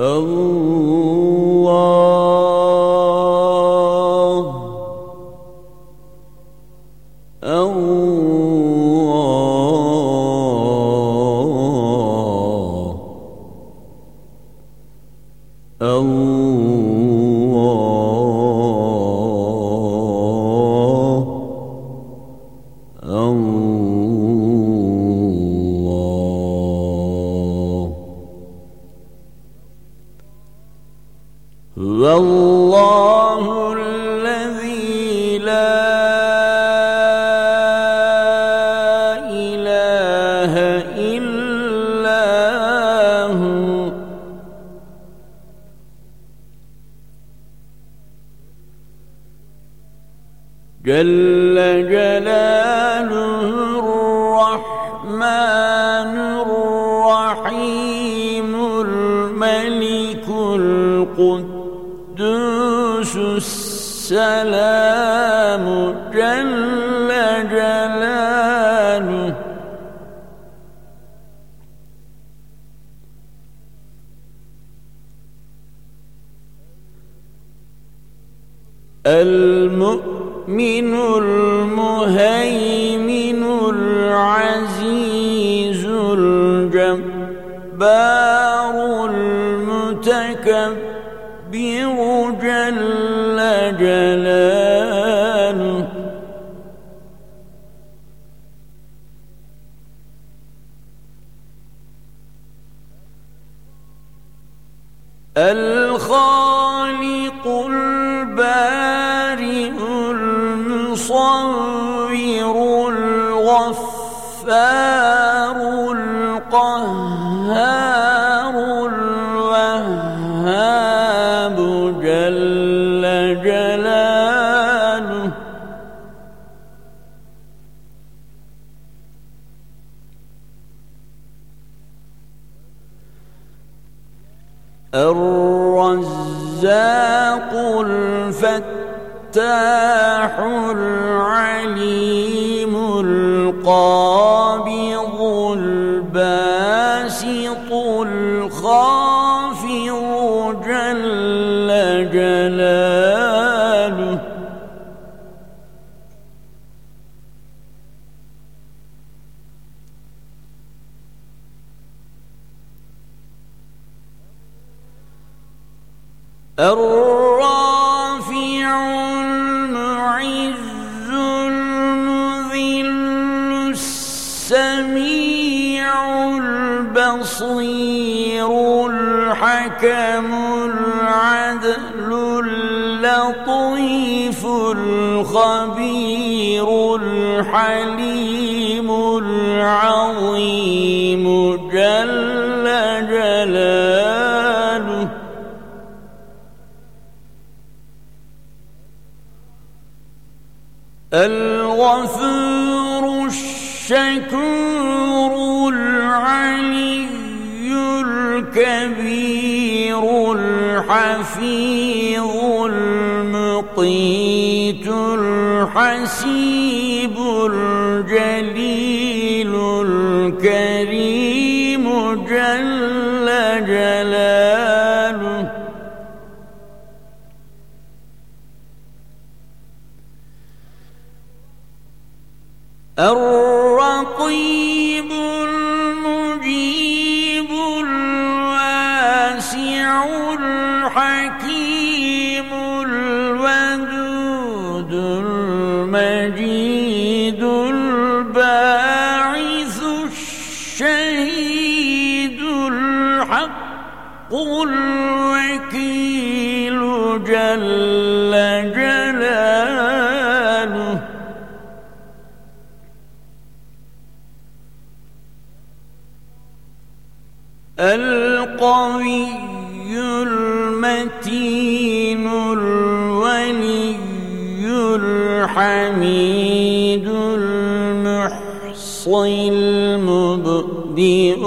Oh. والله السلام جل جلاله. المؤمن المهيمن الخالق الرزاق الفتاح العليم القابض الرافع المعز المذل السميع البصير الحكم العدل اللطيف الخبير الحليم العظيم جل الغفور الشكور العلي الكبير الحفيظ المقيت الحسيب الجليل الرقيب المجيب الواسع الحكيم الودود المجيد الباعث الشهيد الحق الوكيل جل القوي المتين الولي الحميد المحصي المبدئ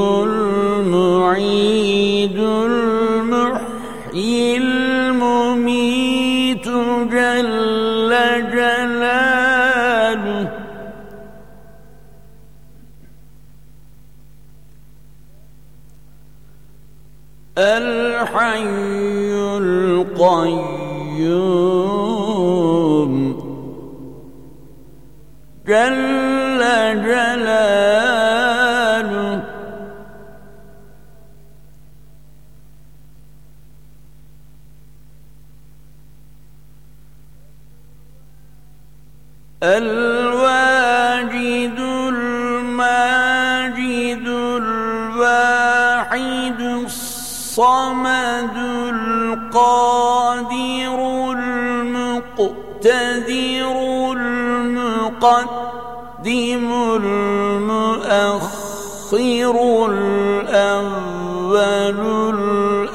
الحي القيوم. جل جلاله. الواجد الماجد الواحد الصمد القادر المقتدر المقدم المؤخر الأول الآخر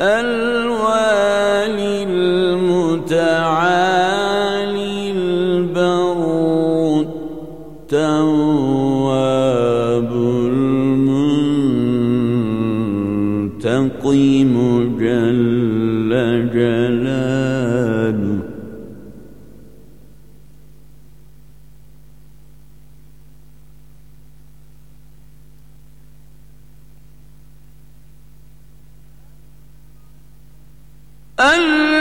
الوالي المتعالي البر التواب المنتقم العفو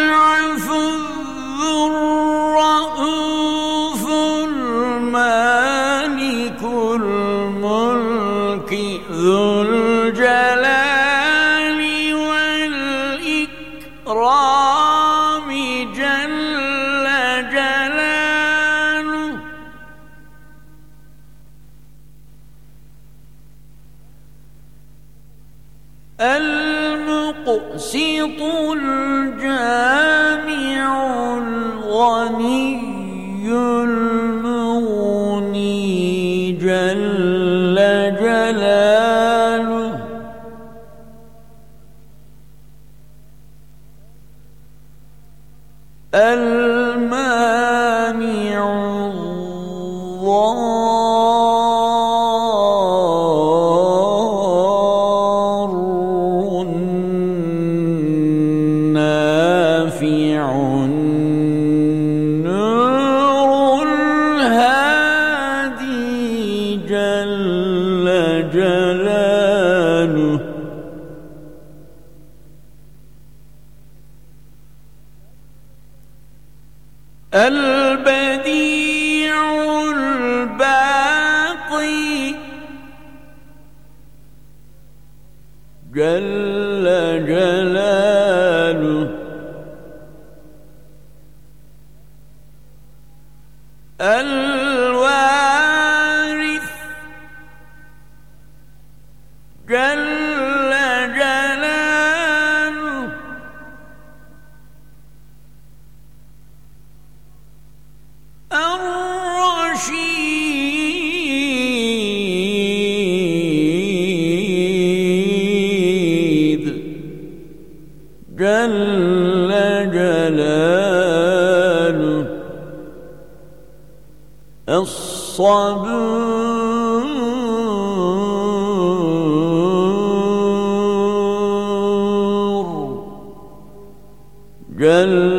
جل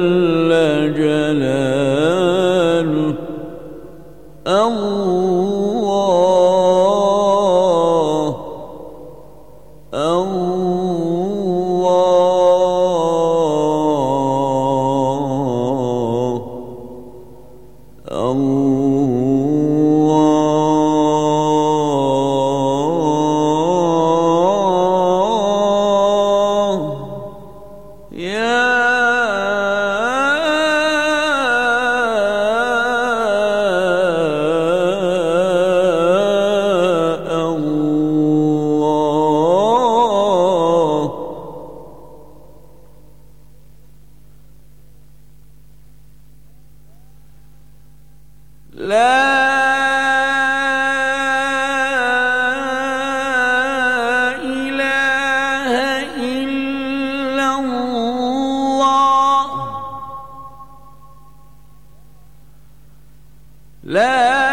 لا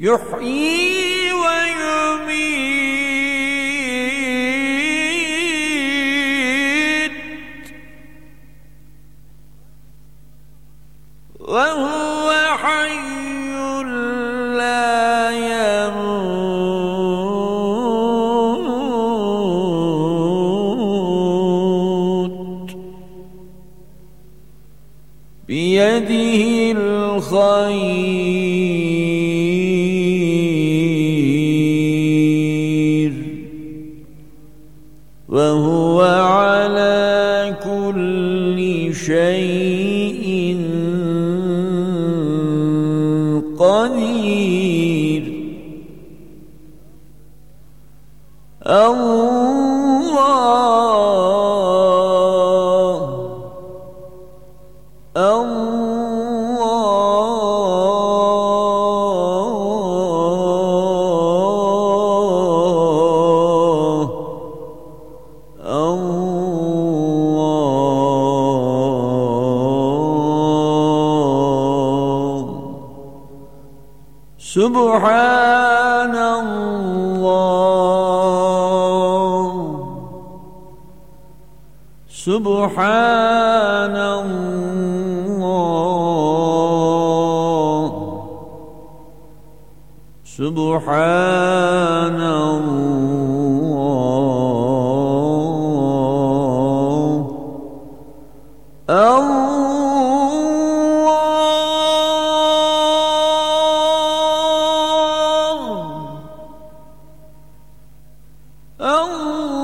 يحيي ويميت. وهو حي قدير سبحان الله. سبحان الله. سبحان الله. الله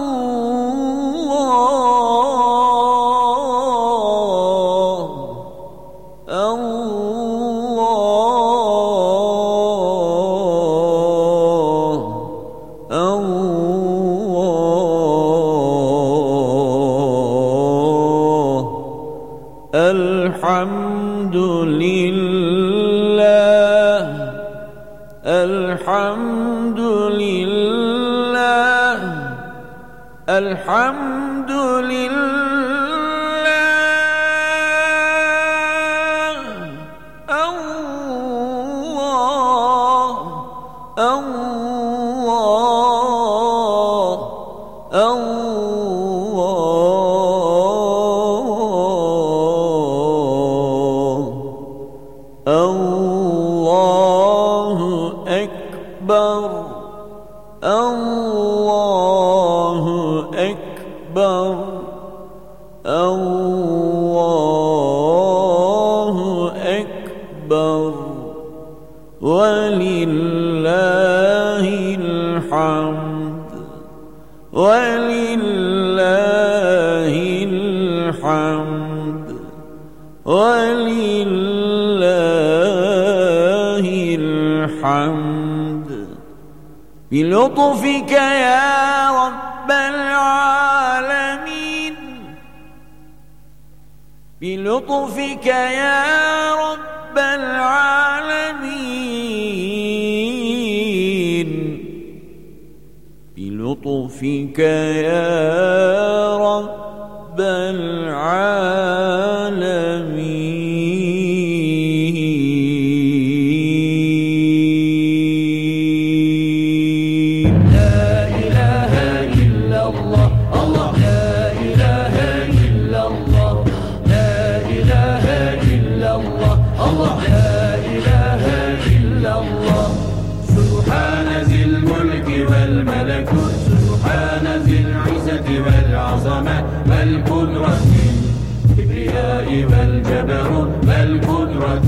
بلطفك يا رب العالمين. بلطفك يا رب العالمين. بلطفك يا والملكوت سبحان ذي العزة والعظمة. والقدرة كبرياء والجبروت والقدرة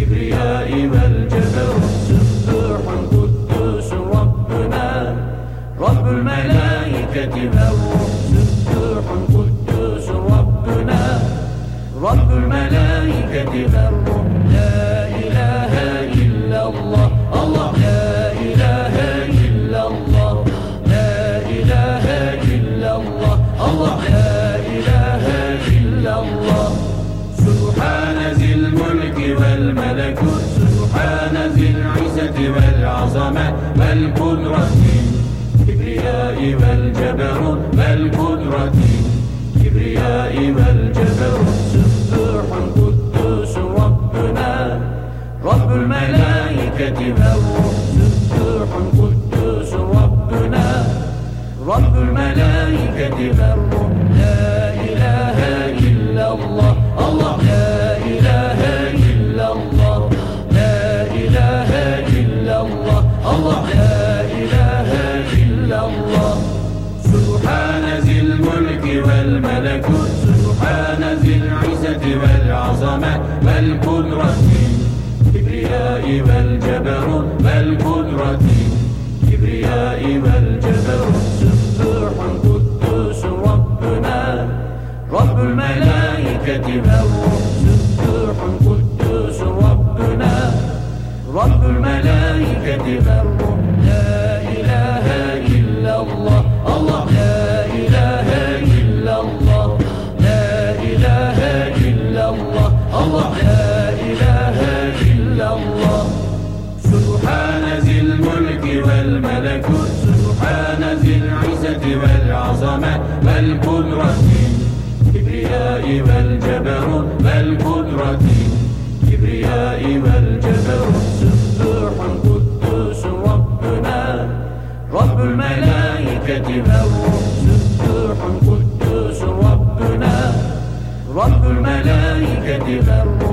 كبرياء والجبروت سبح قدوس ربنا. رب الملائكة والروح. سبح قدوس ربنا. رب الملائكة والروح. رب الملائكة بر لا إله إلا الله. الله. لا إله إلا الله. لا إله إلا الله. الله. لا إله إلا الله. سبحان ذي الملك والملكوت سبحان ذي العزة والعظمة. والقدرة الكبرياء والجبروت. رب الملائكة والروح